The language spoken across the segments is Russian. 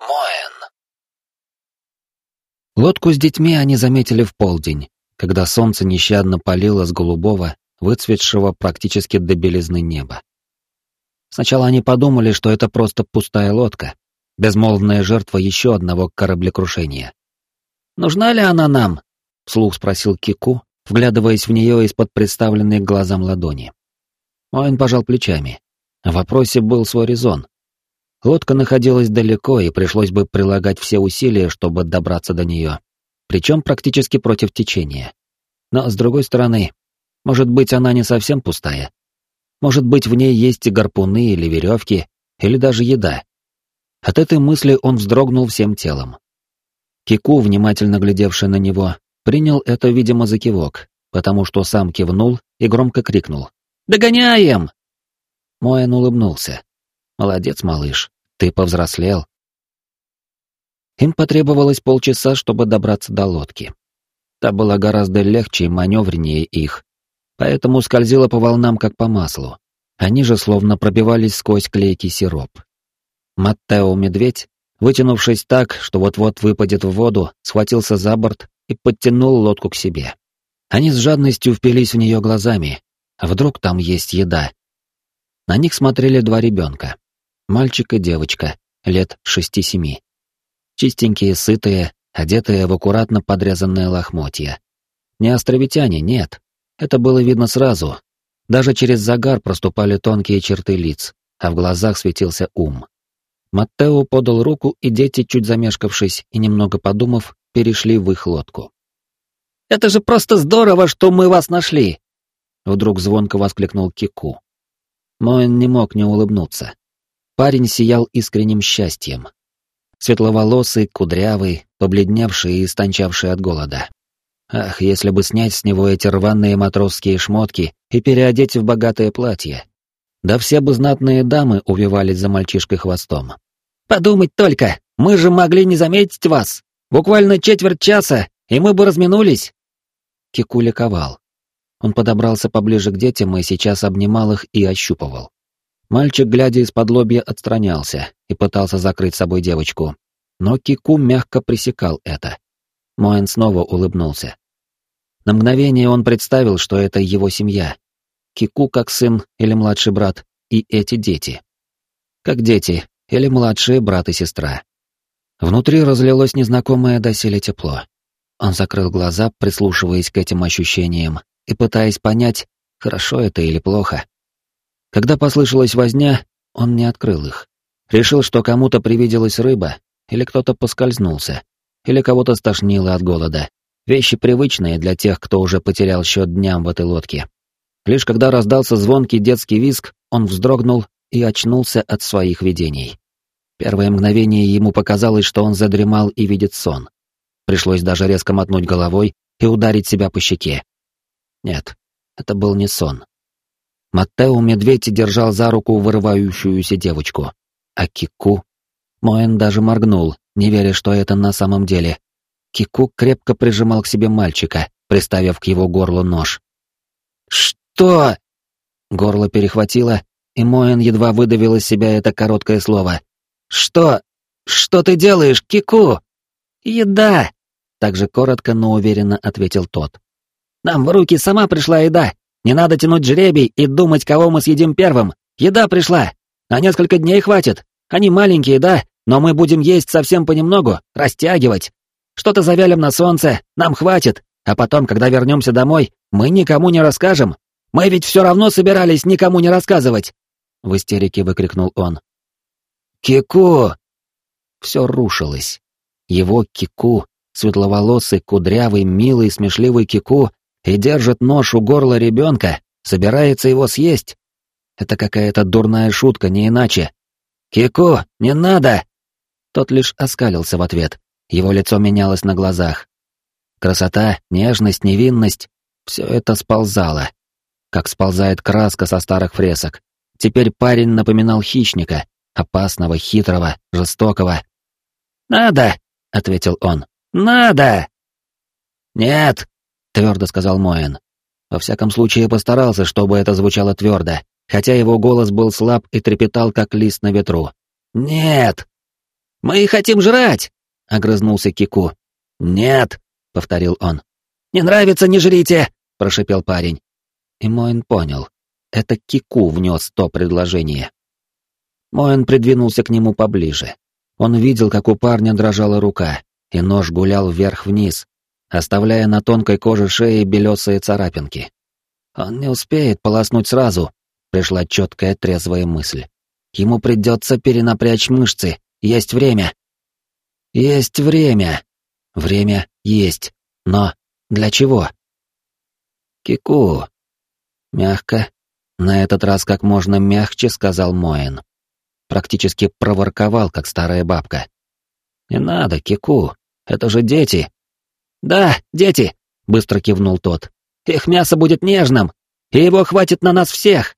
Моэн. Лодку с детьми они заметили в полдень, когда солнце нещадно палило с голубого, выцветшего практически до белизны неба. Сначала они подумали, что это просто пустая лодка, безмолвная жертва еще одного кораблекрушения. «Нужна ли она нам?» — вслух спросил Кику, вглядываясь в нее из-под представленной глазам ладони. Он пожал плечами. В вопросе был свой резон. Лодка находилась далеко, и пришлось бы прилагать все усилия, чтобы добраться до нее, причем практически против течения. Но, с другой стороны, может быть, она не совсем пустая. Может быть, в ней есть и гарпуны или веревки, или даже еда. От этой мысли он вздрогнул всем телом. Кику, внимательно глядевший на него, принял это, видимо, за кивок, потому что сам кивнул и громко крикнул. «Догоняем!» Моэн улыбнулся. «Молодец, малыш, ты повзрослел». Им потребовалось полчаса, чтобы добраться до лодки. Та была гораздо легче и маневреннее их, поэтому скользила по волнам как по маслу. Они же словно пробивались сквозь клейкий сироп. Маттео-медведь, вытянувшись так, что вот-вот выпадет в воду, схватился за борт и подтянул лодку к себе. Они с жадностью впились в нее глазами. Вдруг там есть еда? На них смотрели два ребенка. Мальчик и девочка, лет шести-семи. Чистенькие, сытые, одетые в аккуратно подрезанные лохмотья. Не островитяне, нет. Это было видно сразу. Даже через загар проступали тонкие черты лиц, а в глазах светился ум. Маттео подал руку, и дети, чуть замешкавшись и немного подумав, перешли в их лодку. «Это же просто здорово, что мы вас нашли!» Вдруг звонко воскликнул Кику. Моэн не мог не улыбнуться. Парень сиял искренним счастьем. Светловолосый, кудрявый, побледневший и истончавший от голода. Ах, если бы снять с него эти рваные матросские шмотки и переодеть в богатое платье. Да все бы знатные дамы увивались за мальчишкой хвостом. «Подумать только, мы же могли не заметить вас!» Буквально четверть часа, и мы бы разминулись. Кику ликовал. Он подобрался поближе к детям и сейчас обнимал их и ощупывал. Мальчик, глядя из-под лобья, отстранялся и пытался закрыть собой девочку. Но Кику мягко пресекал это. Моэн снова улыбнулся. На мгновение он представил, что это его семья. Кику как сын или младший брат, и эти дети. Как дети, или младшие брат и сестра. Внутри разлилось незнакомое доселе тепло. Он закрыл глаза, прислушиваясь к этим ощущениям и пытаясь понять, хорошо это или плохо. Когда послышалась возня, он не открыл их. Решил, что кому-то привиделась рыба, или кто-то поскользнулся, или кого-то стошнило от голода. Вещи привычные для тех, кто уже потерял счет дням в этой лодке. Лишь когда раздался звонкий детский визг, он вздрогнул и очнулся от своих видений. Первое мгновение ему показалось, что он задремал и видит сон. Пришлось даже резко мотнуть головой и ударить себя по щеке. Нет, это был не сон. Маттео Медведь держал за руку вырывающуюся девочку. А Кику... Моэн даже моргнул, не веря, что это на самом деле. Кику крепко прижимал к себе мальчика, приставив к его горлу нож. «Что?» Горло перехватило, и Моэн едва выдавил из себя это короткое слово. «Что? Что ты делаешь, Кику?» «Еда!» — также коротко, но уверенно ответил тот. «Нам в руки сама пришла еда. Не надо тянуть жребий и думать, кого мы съедим первым. Еда пришла. На несколько дней хватит. Они маленькие, да, но мы будем есть совсем понемногу, растягивать. Что-то завялим на солнце, нам хватит. А потом, когда вернемся домой, мы никому не расскажем. Мы ведь все равно собирались никому не рассказывать!» В истерике выкрикнул он. Кику!» Все рушилось. Его Кику, светловолосый, кудрявый, милый, смешливый Кику, и держит нож у горла ребенка, собирается его съесть. Это какая-то дурная шутка, не иначе. «Кику, не надо!» Тот лишь оскалился в ответ. Его лицо менялось на глазах. Красота, нежность, невинность — все это сползало. Как сползает краска со старых фресок. Теперь парень напоминал хищника, опасного, хитрого, жестокого. «Надо!» — ответил он. «Надо!» «Нет!» — твердо сказал Моэн. Во всяком случае, постарался, чтобы это звучало твердо, хотя его голос был слаб и трепетал, как лист на ветру. «Нет!» Мы хотим жрать!» — огрызнулся Кику. «Нет!» — повторил он. «Не нравится, не жрите!» — прошипел парень. И Моин понял. Это Кику внес то предложение. Моин придвинулся к нему поближе. Он видел, как у парня дрожала рука, и нож гулял вверх-вниз, оставляя на тонкой коже шеи белесые царапинки. Он не успеет полоснуть сразу, пришла четкая трезвая мысль. Ему придется перенапрячь мышцы, есть время. Есть время. Время есть. Но для чего? Кику. Мягко, на этот раз как можно мягче сказал Моин. Практически проворковал, как старая бабка. «Не надо, Кику, это же дети!» «Да, дети!» — быстро кивнул тот. «Их мясо будет нежным, и его хватит на нас всех!»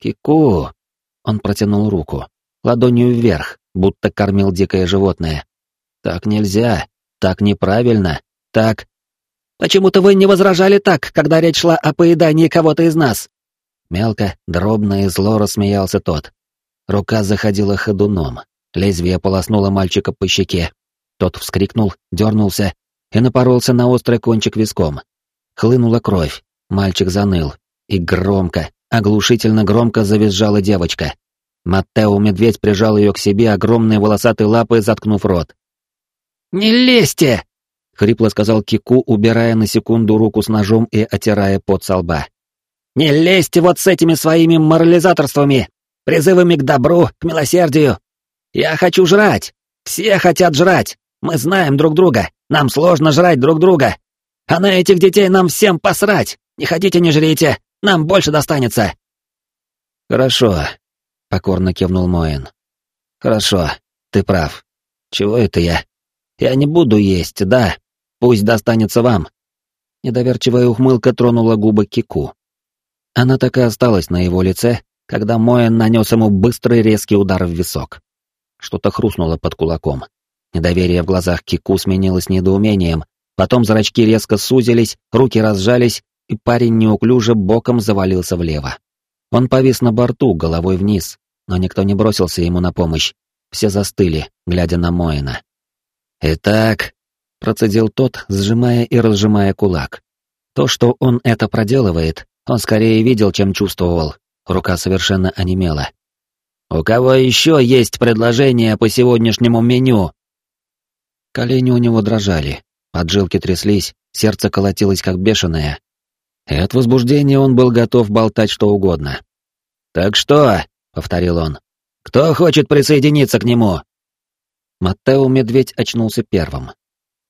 «Кику!» — он протянул руку, ладонью вверх, будто кормил дикое животное. «Так нельзя, так неправильно, так...» «Почему-то вы не возражали так, когда речь шла о поедании кого-то из нас?» Мелко, дробно и зло рассмеялся тот. Рука заходила ходуном. Лезвие полоснуло мальчика по щеке. Тот вскрикнул, дернулся и напоролся на острый кончик виском. Хлынула кровь. Мальчик заныл. И громко, оглушительно громко завизжала девочка. Маттео-медведь прижал ее к себе огромной волосатой лапой, заткнув рот. «Не лезьте!» — хрипло сказал Кику, убирая на секунду руку с ножом и отирая пот со лба. Не лезьте вот с этими своими морализаторствами, призывами к добру, к милосердию. Я хочу жрать. Все хотят жрать. Мы знаем друг друга. Нам сложно жрать друг друга. А на этих детей нам всем посрать. Не хотите, не жрите. Нам больше достанется. Хорошо, покорно кивнул Моин. Хорошо, ты прав. Чего это я? Я не буду есть, да. Пусть достанется вам. Недоверчивая ухмылка тронула губы Кику. Она так и осталась на его лице, когда Моэн нанес ему быстрый резкий удар в висок. Что-то хрустнуло под кулаком. Недоверие в глазах Кику сменилось недоумением, потом зрачки резко сузились, руки разжались, и парень неуклюже боком завалился влево. Он повис на борту, головой вниз, но никто не бросился ему на помощь. Все застыли, глядя на Моэна. «Итак», — процедил тот, сжимая и разжимая кулак. То, что он это проделывает, он скорее видел, чем чувствовал. Рука совершенно онемела. «У кого еще есть предложения по сегодняшнему меню?» Колени у него дрожали, поджилки тряслись, сердце колотилось как бешеное. И от возбуждения он был готов болтать что угодно. «Так что?» — повторил он. «Кто хочет присоединиться к нему?» Маттео Медведь очнулся первым.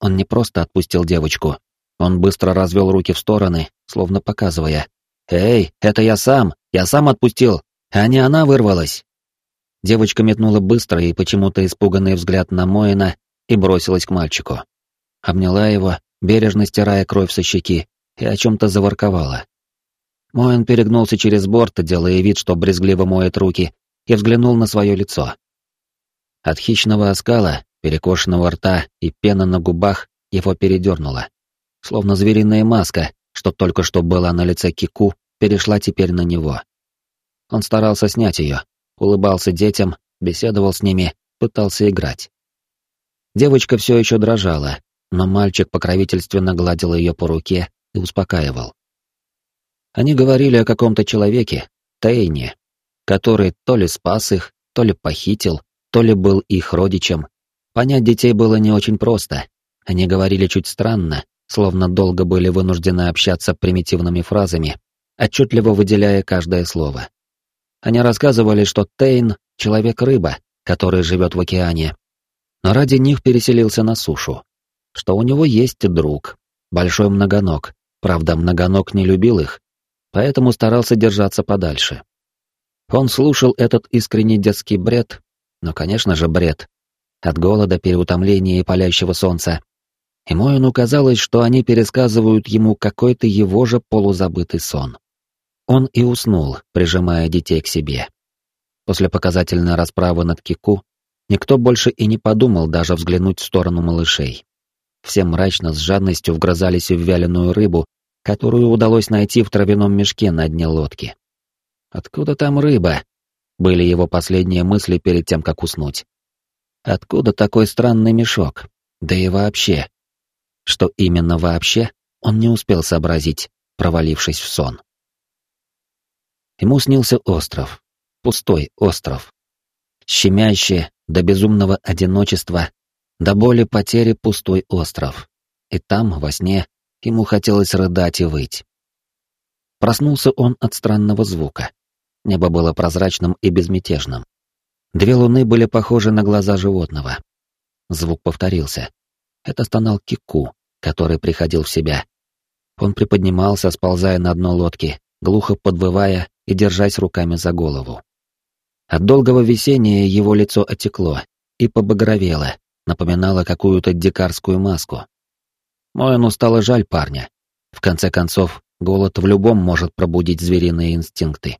Он не просто отпустил девочку. Он быстро развел руки в стороны, словно показывая, «Эй, это я сам, я сам отпустил, а не она вырвалась». Девочка метнула быстро и почему-то испуганный взгляд на Моина и бросилась к мальчику. Обняла его, бережно стирая кровь со щеки, и о чем-то заворковала. Моин перегнулся через борт, делая вид, что брезгливо моет руки, и взглянул на свое лицо. От хищного оскала, перекошенного рта и пена на губах его передернуло. Словно звериная маска, что только что была на лице Кику, перешла теперь на него. Он старался снять ее, улыбался детям, беседовал с ними, пытался играть. Девочка все еще дрожала, но мальчик покровительственно гладил ее по руке и успокаивал. Они говорили о каком-то человеке, Тейне, который то ли спас их, то ли похитил, то ли был их родичем. Понять детей было не очень просто. Они говорили чуть странно, словно долго были вынуждены общаться примитивными фразами, отчетливо выделяя каждое слово. Они рассказывали, что Тейн — человек-рыба, который живет в океане, но ради них переселился на сушу, что у него есть друг, большой многоног, правда, многоног не любил их, поэтому старался держаться подальше. Он слушал этот искренний детский бред, но, конечно же, бред, от голода, переутомления и палящего солнца, и Моину казалось, что они пересказывают ему какой-то его же полузабытый сон. Он и уснул, прижимая детей к себе. После показательной расправы над Кику никто больше и не подумал даже взглянуть в сторону малышей. Все мрачно с жадностью вгрызались в вяленую рыбу, которую удалось найти в травяном мешке на дне лодки. «Откуда там рыба?» — были его последние мысли перед тем, как уснуть. Откуда такой странный мешок? Да и вообще. Что именно вообще, он не успел сообразить, провалившись в сон. Ему снился остров. Пустой остров. Щемящий, до безумного одиночества, до боли потери пустой остров. И там, во сне, ему хотелось рыдать и выть. Проснулся он от странного звука. Небо было прозрачным и безмятежным. Две луны были похожи на глаза животного. Звук повторился. Это стонал Кику, который приходил в себя. Он приподнимался, сползая на дно лодки, глухо подвывая и держась руками за голову. От долгого висения его лицо отекло и побагровело, напоминало какую-то дикарскую маску. Моэну стало жаль парня. В конце концов, голод в любом может пробудить звериные инстинкты.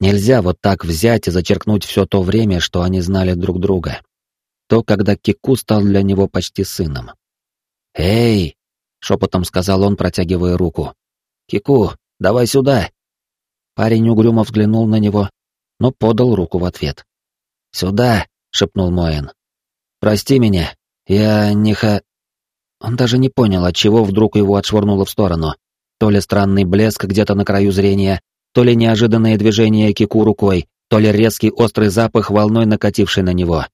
Нельзя вот так взять и зачеркнуть все то время, что они знали друг друга. То, когда Кику стал для него почти сыном. «Эй!» — шепотом сказал он, протягивая руку. «Кику, давай сюда!» Парень угрюмо взглянул на него, но подал руку в ответ. «Сюда!» — шепнул Моэн. «Прости меня, я не ха...» Он даже не понял, от чего вдруг его отшвырнуло в сторону. То ли странный блеск где-то на краю зрения, то ли неожиданное движение кику рукой, то ли резкий острый запах волной накативший на него.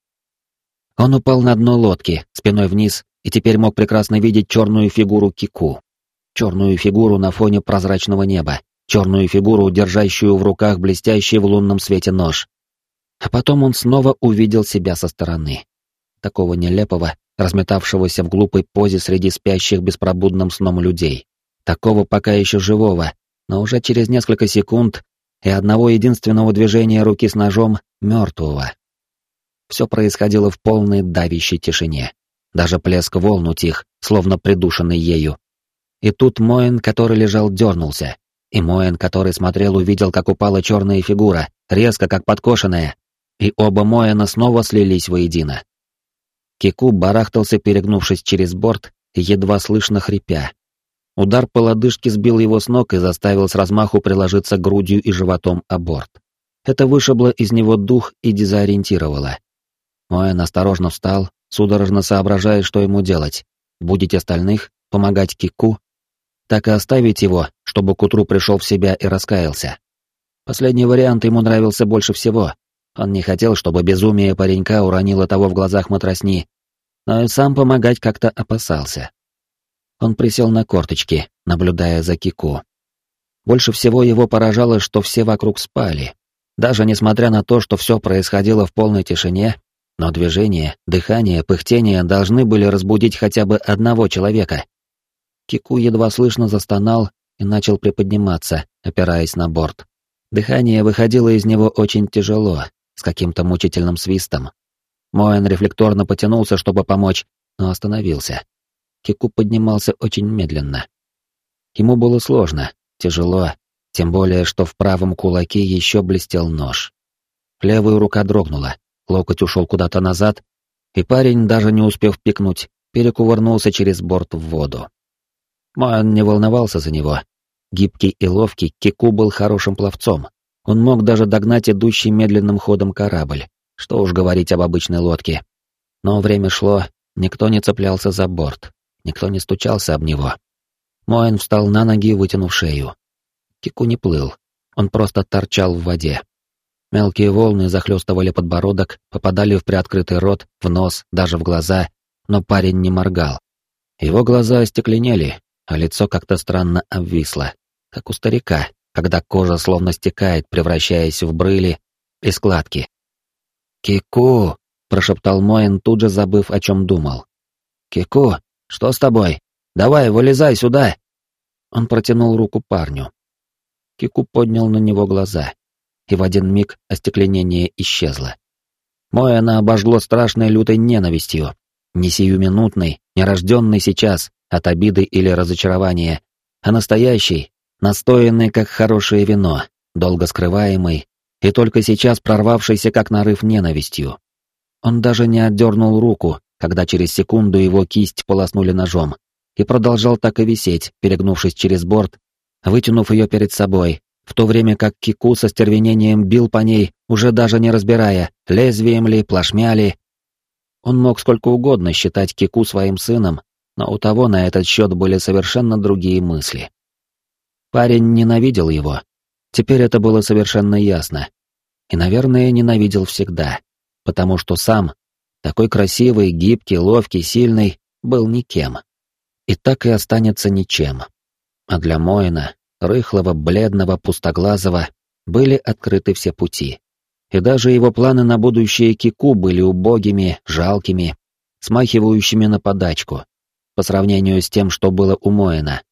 Он упал на дно лодки, спиной вниз, и теперь мог прекрасно видеть черную фигуру кику. Черную фигуру на фоне прозрачного неба, черную фигуру, держащую в руках блестящий в лунном свете нож. А потом он снова увидел себя со стороны. Такого нелепого, разметавшегося в глупой позе среди спящих беспробудным сном людей такого пока еще живого, но уже через несколько секунд и одного единственного движения руки с ножом мертвого. Все происходило в полной давящей тишине. Даже плеск волн утих, словно придушенный ею. И тут Моэн, который лежал, дернулся. И Моэн, который смотрел, увидел, как упала черная фигура, резко, как подкошенная. И оба Моэна снова слились воедино. Кику барахтался, перегнувшись через борт, едва слышно хрипя, Удар по лодыжке сбил его с ног и заставил с размаху приложиться грудью и животом о борт. Это вышибло из него дух и дезориентировало. Моэн осторожно встал, судорожно соображая, что ему делать. Будить остальных, помогать Кику, так и оставить его, чтобы к утру пришел в себя и раскаялся. Последний вариант ему нравился больше всего. Он не хотел, чтобы безумие паренька уронило того в глазах матросни, но и сам помогать как-то опасался. Он присел на корточки, наблюдая за Кику. Больше всего его поражало, что все вокруг спали. Даже несмотря на то, что все происходило в полной тишине, но движение, дыхание, пыхтение должны были разбудить хотя бы одного человека. Кику едва слышно застонал и начал приподниматься, опираясь на борт. Дыхание выходило из него очень тяжело, с каким-то мучительным свистом. Моэн рефлекторно потянулся, чтобы помочь, но остановился. Кику поднимался очень медленно. Ему было сложно, тяжело, тем более, что в правом кулаке еще блестел нож. Левая рука дрогнула, локоть ушел куда-то назад, и парень, даже не успев пикнуть, перекувырнулся через борт в воду. Моэн не волновался за него. Гибкий и ловкий, Кику был хорошим пловцом. Он мог даже догнать идущий медленным ходом корабль, что уж говорить об обычной лодке. Но время шло, никто не цеплялся за борт. Никто не стучался об него. Моэн встал на ноги, вытянув шею. Кику не плыл. Он просто торчал в воде. Мелкие волны захлестывали подбородок, попадали в приоткрытый рот, в нос, даже в глаза, но парень не моргал. Его глаза остекленели, а лицо как-то странно обвисло, как у старика, когда кожа словно стекает, превращаясь в брыли и складки. «Кику!» — прошептал Моэн, тут же забыв, о чем думал. «Кику, что с тобой? Давай, вылезай сюда!» Он протянул руку парню. Кику поднял на него глаза, и в один миг остекленение исчезло. Моэна обожгло страшной лютой ненавистью, не сиюминутной, не рожденной сейчас от обиды или разочарования, а настоящей, настоянной как хорошее вино, долго скрываемой и только сейчас прорвавшейся как нарыв ненавистью. Он даже не отдернул руку, когда через секунду его кисть полоснули ножом, и продолжал так и висеть, перегнувшись через борт, вытянув ее перед собой, в то время как Кику со стервенением бил по ней, уже даже не разбирая, лезвием ли, плашмя ли. Он мог сколько угодно считать Кику своим сыном, но у того на этот счет были совершенно другие мысли. Парень ненавидел его. Теперь это было совершенно ясно. И, наверное, ненавидел всегда, потому что сам, такой красивый, гибкий, ловкий, сильный, был никем. И так и останется ничем. А для Моина, рыхлого, бледного, пустоглазого, были открыты все пути. И даже его планы на будущее Кику были убогими, жалкими, смахивающими на подачку, по сравнению с тем, что было у Моина.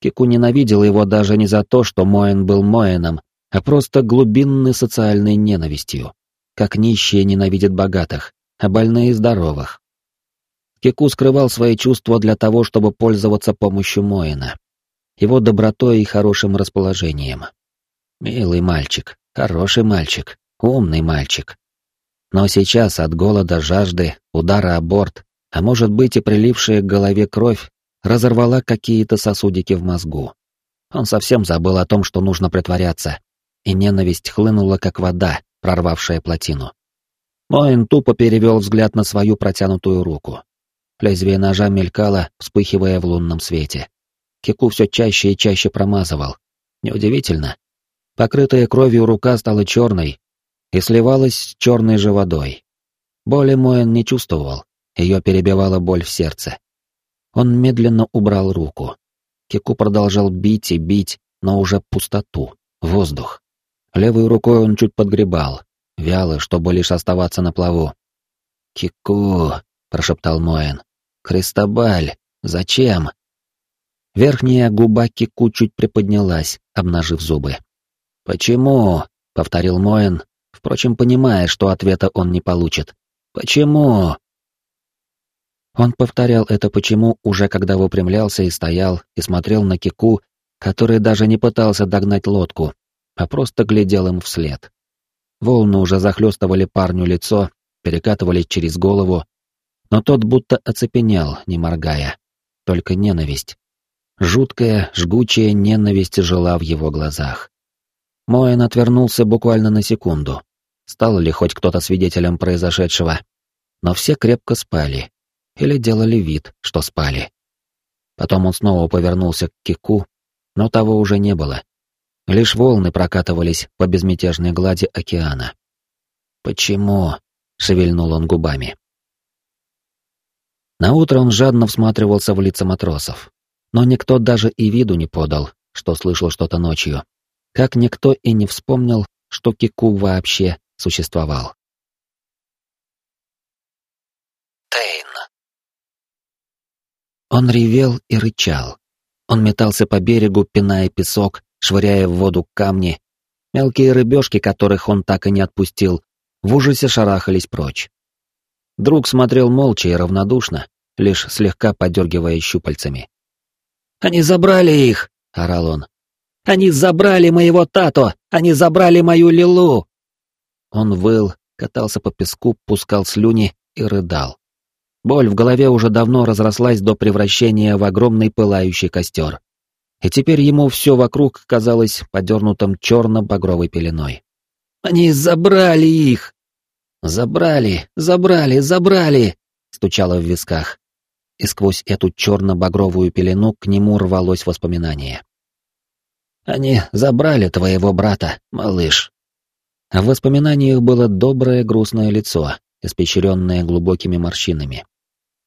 Кику ненавидел его даже не за то, что Моин был Моином, а просто глубинной социальной ненавистью. Как нищие ненавидят богатых, а больные — здоровых. Кику скрывал свои чувства для того, чтобы пользоваться помощью Моина. Его добротой и хорошим расположением. Милый мальчик, хороший мальчик, умный мальчик. Но сейчас от голода, жажды, удара о борт, а может быть и прилившая к голове кровь, разорвала какие-то сосудики в мозгу. Он совсем забыл о том, что нужно притворяться, и ненависть хлынула, как вода, прорвавшая плотину. Моин тупо перевел взгляд на свою протянутую руку. Лезвие ножа мелькало, вспыхивая в лунном свете. Кику все чаще и чаще промазывал. Неудивительно. Покрытая кровью рука стала черной и сливалась с черной же водой. Боли Моин не чувствовал, ее перебивала боль в сердце. Он медленно убрал руку. Кику продолжал бить и бить, но уже пустоту, воздух. Левой рукой он чуть подгребал, вяло, чтобы лишь оставаться на плаву. «Кику», — прошептал Моэн. «Кристобаль, зачем?» Верхняя губа Кику чуть приподнялась, обнажив зубы. «Почему?» — повторил Моэн, впрочем, понимая, что ответа он не получит. «Почему?» Он повторял это почему уже когда выпрямлялся и стоял и смотрел на Кику, который даже не пытался догнать лодку, а просто глядел им вслед. Волны уже захлестывали парню лицо, перекатывали через голову, но тот будто оцепенел, не моргая. Только ненависть. Жуткая, жгучая ненависть жила в его глазах. Моэн отвернулся буквально на секунду. Стал ли хоть кто-то свидетелем произошедшего? Но все крепко спали, или делали вид, что спали. Потом он снова повернулся к Кику, но того уже не было. Лишь волны прокатывались по безмятежной глади океана. «Почему?» — шевельнул он губами. Наутро он жадно всматривался в лица матросов, но никто даже и виду не подал, что слышал что-то ночью, как никто и не вспомнил, что Кику вообще существовал. Он ревел и рычал. Он метался по берегу, пиная песок, швыряя в воду камни. Мелкие рыбешки, которых он так и не отпустил, в ужасе шарахались прочь. Друг смотрел молча и равнодушно, лишь слегка подергивая щупальцами. «Они забрали их!» — орал он. «Они забрали моего Тато! Они забрали мою Лилу!» Он выл, катался по песку, пускал слюни и рыдал. Боль в голове уже давно разрослась до превращения в огромный пылающий костер. И теперь ему все вокруг казалось подернутым черно-багровой пеленой. «Они забрали их!» «Забрали, забрали, забрали!» — стучало в висках. И сквозь эту черно-багровую пелену к нему рвалось воспоминание. «Они забрали твоего брата, малыш!» А в воспоминаниях было доброе грустное лицо, испещренное глубокими морщинами.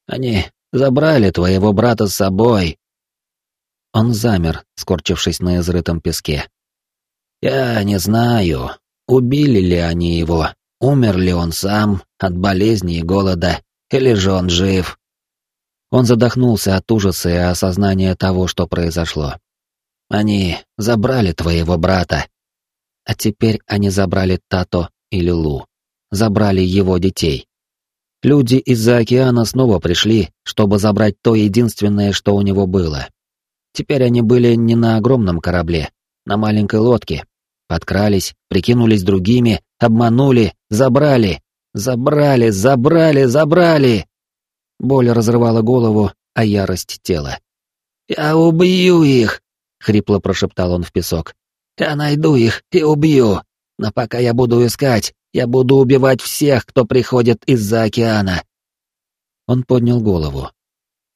Они забрали твоего брата с собой. Он замер, скорчившись на изрытом песке. Я не знаю, убили ли они его, умер ли он сам от болезни и голода, или же он жив. Он задохнулся от ужаса и осознания того, что произошло. Они забрали твоего брата. А теперь они забрали Тато и Лилу. Забрали его детей. Люди из-за океана снова пришли, чтобы забрать то единственное, что у него было. Теперь они были не на огромном корабле, на маленькой лодке. Подкрались, прикинулись другими, обманули, забрали. Забрали, забрали, забрали. Боль разрывала голову, а ярость тело. «Я убью их!» — хрипло прошептал он в песок. «Я найду их и убью. Но пока я буду искать, я буду убивать всех, кто приходит из-за океана. Он поднял голову.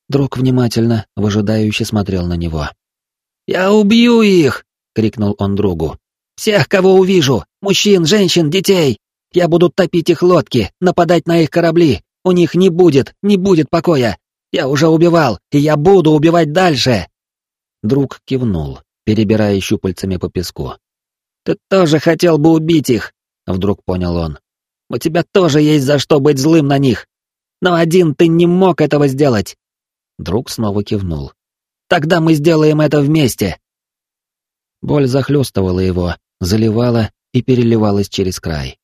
Друг внимательно, выжидающе смотрел на него. «Я убью их!» — крикнул он другу. «Всех, кого увижу! Мужчин, женщин, детей! Я буду топить их лодки, нападать на их корабли! У них не будет, не будет покоя! Я уже убивал, и я буду убивать дальше!» Друг кивнул, перебирая щупальцами по песку. «Ты тоже хотел бы убить их!» — вдруг понял он. «У тебя тоже есть за что быть злым на них! Но один ты не мог этого сделать!» Друг снова кивнул. «Тогда мы сделаем это вместе!» Боль захлестывала его, заливала и переливалась через край.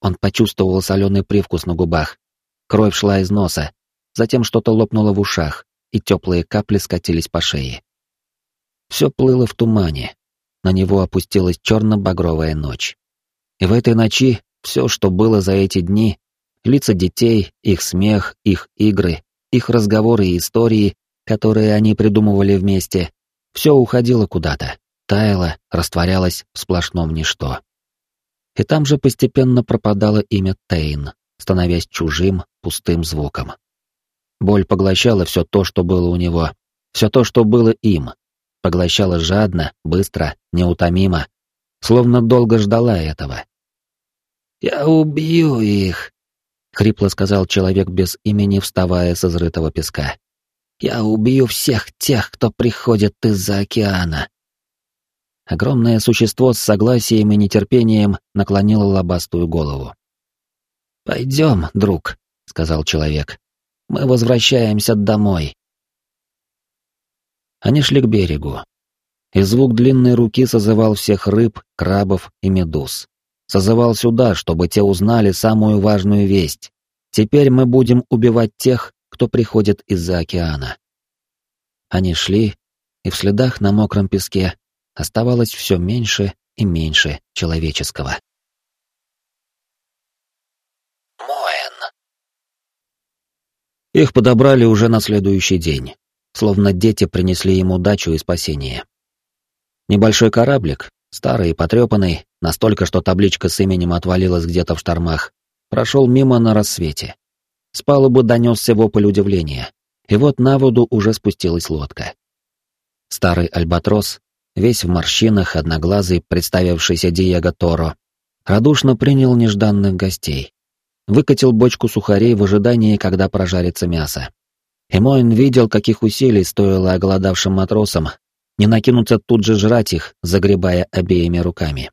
Он почувствовал соленый привкус на губах. Кровь шла из носа, затем что-то лопнуло в ушах, и теплые капли скатились по шее. Все плыло в тумане. На него опустилась черно-багровая ночь. И в этой ночи все, что было за эти дни, лица детей, их смех, их игры, их разговоры и истории, которые они придумывали вместе, все уходило куда-то, таяло, растворялось в сплошном ничто. И там же постепенно пропадало имя Тейн, становясь чужим, пустым звуком. Боль поглощала все то, что было у него, все то, что было им. Поглощала жадно, быстро, неутомимо, словно долго ждала этого. «Я убью их», — хрипло сказал человек без имени, вставая с изрытого песка. «Я убью всех тех, кто приходит из-за океана». Огромное существо с согласием и нетерпением наклонило лобастую голову. «Пойдем, друг», — сказал человек. «Мы возвращаемся домой». Они шли к берегу. И звук длинной руки созывал всех рыб, крабов и медуз созывал сюда, чтобы те узнали самую важную весть. Теперь мы будем убивать тех, кто приходит из-за океана. Они шли, и в следах на мокром песке оставалось все меньше и меньше человеческого. Моэн. Их подобрали уже на следующий день, словно дети принесли ему дачу и спасение. Небольшой кораблик, старый и потрепанный, настолько, что табличка с именем отвалилась где-то в штормах, прошел мимо на рассвете. С палубы донесся вопль удивления, и вот на воду уже спустилась лодка. Старый альбатрос, весь в морщинах, одноглазый, представившийся Диего Торо, радушно принял нежданных гостей. Выкатил бочку сухарей в ожидании, когда прожарится мясо. Эмоин видел, каких усилий стоило оголодавшим матросам не накинуться тут же жрать их, загребая обеими руками.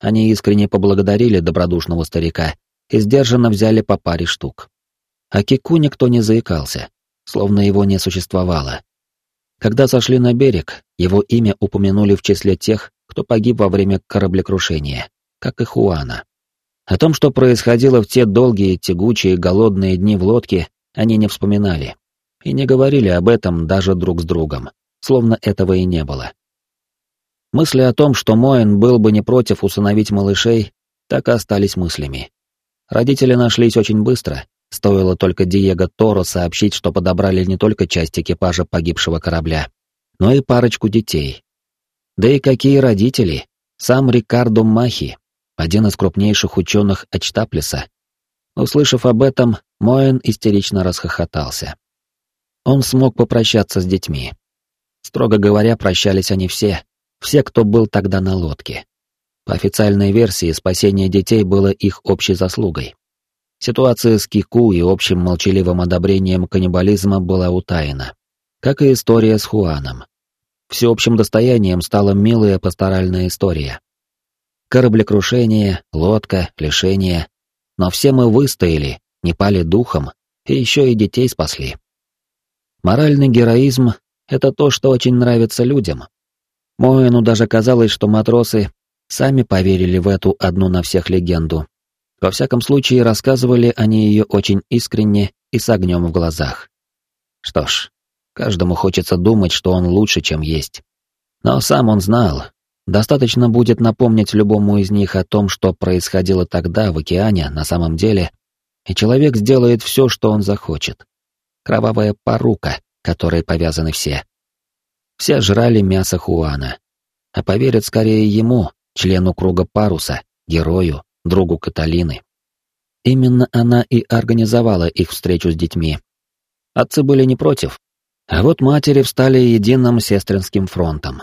Они искренне поблагодарили добродушного старика и сдержанно взяли по паре штук. О Кику никто не заикался, словно его не существовало. Когда сошли на берег, его имя упомянули в числе тех, кто погиб во время кораблекрушения, как и Хуана. О том, что происходило в те долгие, тягучие, голодные дни в лодке, они не вспоминали. И не говорили об этом даже друг с другом словно этого и не было. Мысли о том, что Моэн был бы не против усыновить малышей, так и остались мыслями. Родители нашлись очень быстро, стоило только Диего Торо сообщить, что подобрали не только часть экипажа погибшего корабля, но и парочку детей. Да и какие родители? Сам Рикардо Махи, один из крупнейших ученых Ачтаплеса. Услышав об этом, Моэн истерично расхохотался. Он смог попрощаться с детьми. Строго говоря, прощались они все, все, кто был тогда на лодке. По официальной версии, спасение детей было их общей заслугой. Ситуация с Кику и общим молчаливым одобрением каннибализма была утаена, как и история с Хуаном. Всеобщим достоянием стала милая пасторальная история. Кораблекрушение, лодка, лишение. Но все мы выстояли, не пали духом, и еще и детей спасли. Моральный героизм это то, что очень нравится людям. Моэну даже казалось, что матросы сами поверили в эту одну на всех легенду. Во всяком случае, рассказывали они ее очень искренне и с огнем в глазах. Что ж, каждому хочется думать, что он лучше, чем есть. Но сам он знал, достаточно будет напомнить любому из них о том, что происходило тогда в океане на самом деле, и человек сделает все, что он захочет. Кровавая порука, которой повязаны все. Все жрали мясо Хуана, а поверят скорее ему, члену круга паруса, герою, другу Каталины. Именно она и организовала их встречу с детьми, Отцы были не против. А вот матери встали единым сестринским фронтом.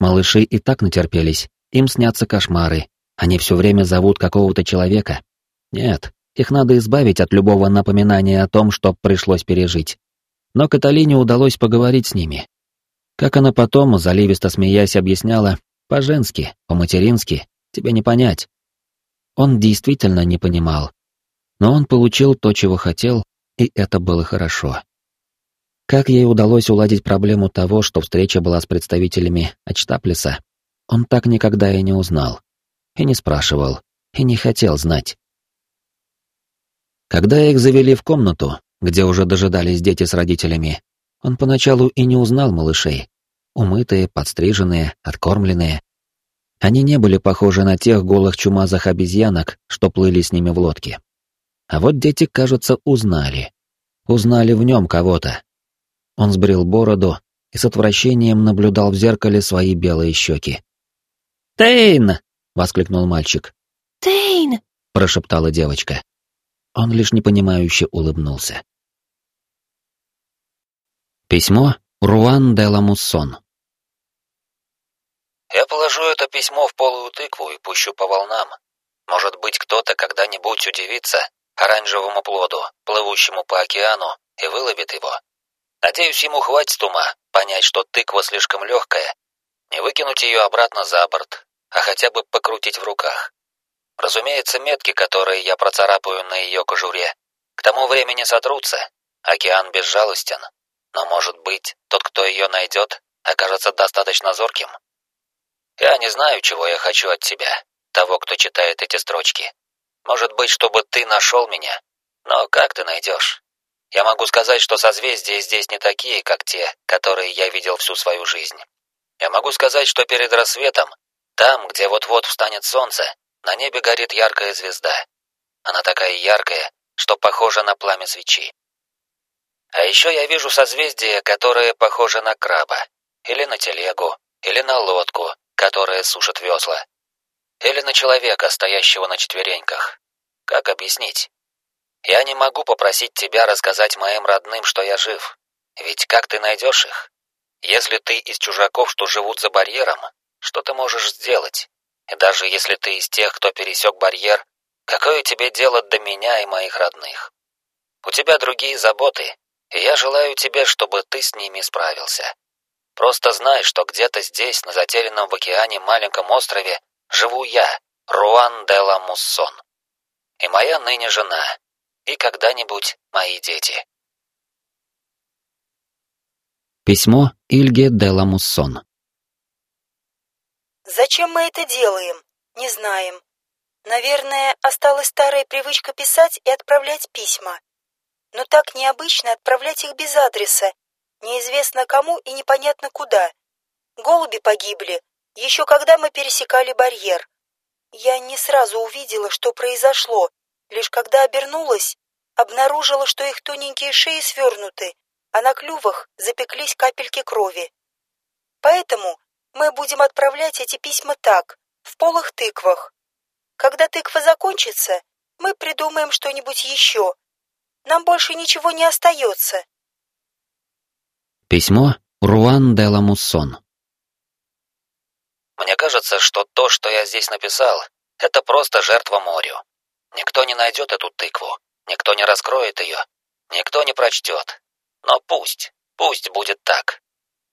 Малыши и так натерпелись, им снятся кошмары. Они все время зовут какого-то человека. Нет, их надо избавить от любого напоминания о том, что пришлось пережить. Но Каталине удалось поговорить с ними. Как она потом, заливисто смеясь, объясняла, по-женски, по-матерински, тебе не понять. Он действительно не понимал. Но он получил то, чего хотел, и это было хорошо. Как ей удалось уладить проблему того, что встреча была с представителями Ачтаплиса, он так никогда и не узнал. И не спрашивал, и не хотел знать. Когда их завели в комнату, где уже дожидались дети с родителями, он поначалу и не узнал малышей. Умытые, подстриженные, откормленные. Они не были похожи на тех голых чумазых обезьянок, что плыли с ними в лодке. А вот дети, кажется, узнали. Узнали в нем кого-то. Он сбрил бороду и с отвращением наблюдал в зеркале свои белые щеки. «Тейн!» — воскликнул мальчик. «Тейн!» — прошептала девочка. Он лишь непонимающе улыбнулся. Письмо Руан де Ламуссон. Я положу это письмо в полую тыкву и пущу по волнам. Может быть, кто-то когда-нибудь удивится оранжевому плоду, плывущему по океану, и выловит его. Надеюсь, ему хватит ума понять, что тыква слишком легкая, не выкинуть ее обратно за борт, а хотя бы покрутить в руках. Разумеется, метки, которые я процарапаю на ее кожуре, к тому времени сотрутся. Океан безжалостен. Но, может быть, тот, кто ее найдет, окажется достаточно зорким? Я не знаю, чего я хочу от тебя, того, кто читает эти строчки. Может быть, чтобы ты нашел меня. Но как ты найдешь? Я могу сказать, что созвездия здесь не такие, как те, которые я видел всю свою жизнь. Я могу сказать, что перед рассветом, там, где вот-вот встанет солнце, на небе горит яркая звезда. Она такая яркая, что похожа на пламя свечи. А еще я вижу созвездие, которое похоже на краба, или на телегу, или на лодку, которая сушит весла, или на человека, стоящего на четвереньках. Как объяснить? Я не могу попросить тебя рассказать моим родным, что я жив. Ведь как ты найдешь их? Если ты из чужаков, что живут за барьером, что ты можешь сделать? Даже если ты из тех, кто пересек барьер, какое тебе дело до меня и моих родных? У тебя другие заботы, и я желаю тебе, чтобы ты с ними справился. Просто знай, что где-то здесь, на затерянном в океане маленьком острове, живу я, Руан де ла Муссон. И моя ныне жена, и когда-нибудь мои дети. Письмо Ильге де ла Муссон. Зачем мы это делаем? Не знаем. Наверное, осталась старая привычка писать и отправлять письма. Но так необычно отправлять их без адреса, неизвестно кому и непонятно куда. Голуби погибли, еще когда мы пересекали барьер. Я не сразу увидела, что произошло, лишь когда обернулась, обнаружила, что их тоненькие шеи свернуты, а на клювах запеклись капельки крови. Поэтому мы будем отправлять эти письма так, в полых тыквах. Когда тыква закончится, мы придумаем что-нибудь еще. Нам больше ничего не остается. Письмо Руан де ла Муссон. Мне кажется, что то, что я здесь написал, это просто жертва морю. Никто не найдет эту тыкву, никто не раскроет ее, никто не прочтет. Но пусть, пусть будет так.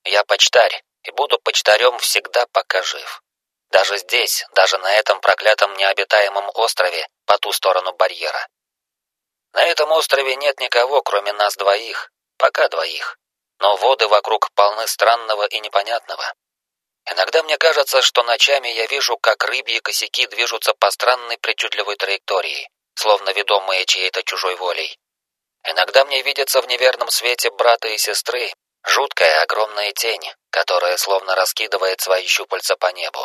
Я почтарь, и буду почтарем всегда, пока жив. Даже здесь, даже на этом проклятом необитаемом острове по ту сторону барьера. На этом острове нет никого, кроме нас двоих, пока двоих. Но воды вокруг полны странного и непонятного. Иногда мне кажется, что ночами я вижу, как рыбьи косяки движутся по странной причудливой траектории, словно ведомые чьей-то чужой волей. Иногда мне видится в неверном свете брата и сестры, Жуткая огромная тень, которая словно раскидывает свои щупальца по небу.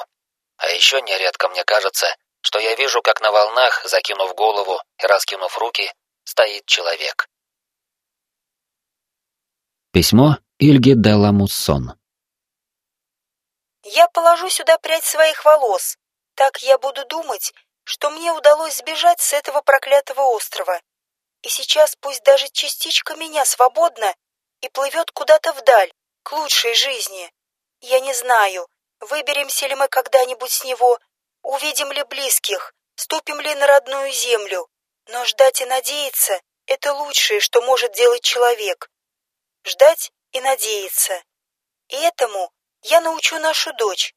А еще нередко мне кажется, что я вижу, как на волнах, закинув голову и раскинув руки, стоит человек. Письмо Ильги де ла Муссон. Я положу сюда прядь своих волос. Так я буду думать, что мне удалось сбежать с этого проклятого острова. И сейчас пусть даже частичка меня свободна и плывет куда-то вдаль, к лучшей жизни. Я не знаю, выберемся ли мы когда-нибудь с него, увидим ли близких, ступим ли на родную землю. Но ждать и надеяться — это лучшее, что может делать человек. Ждать и надеяться. И этому я научу нашу дочь.